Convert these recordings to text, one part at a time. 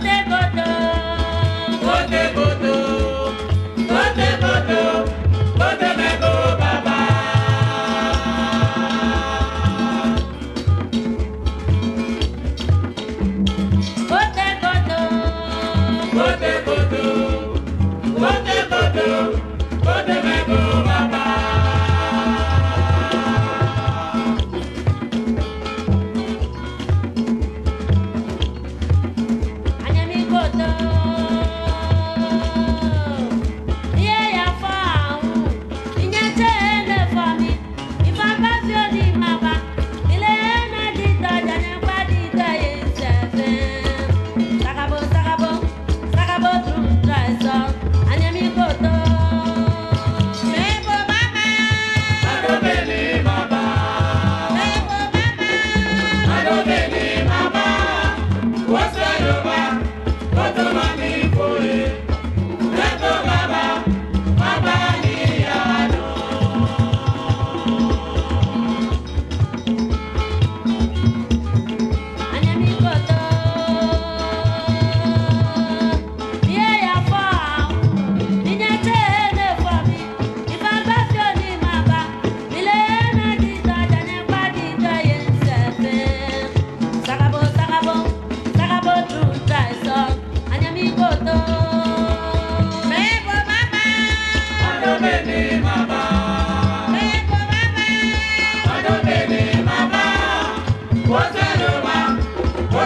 te doy.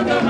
Wonder.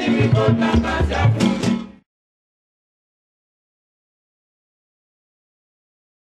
Ele me conta, mas é